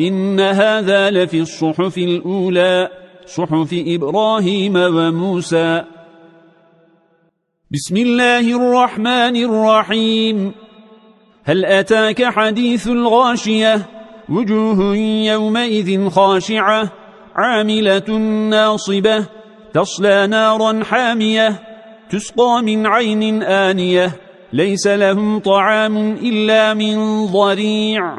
إن هذا لفي الصحف الأولى صحف إبراهيم وموسى. بسم الله الرحمن الرحيم. هل أتاك حديث الغاشية؟ وجوه يومئذ خاشعة عاملة ناصبة تصلى نارا حامية تسقى من عين آنية ليس لهم طعام إلا من ضريع.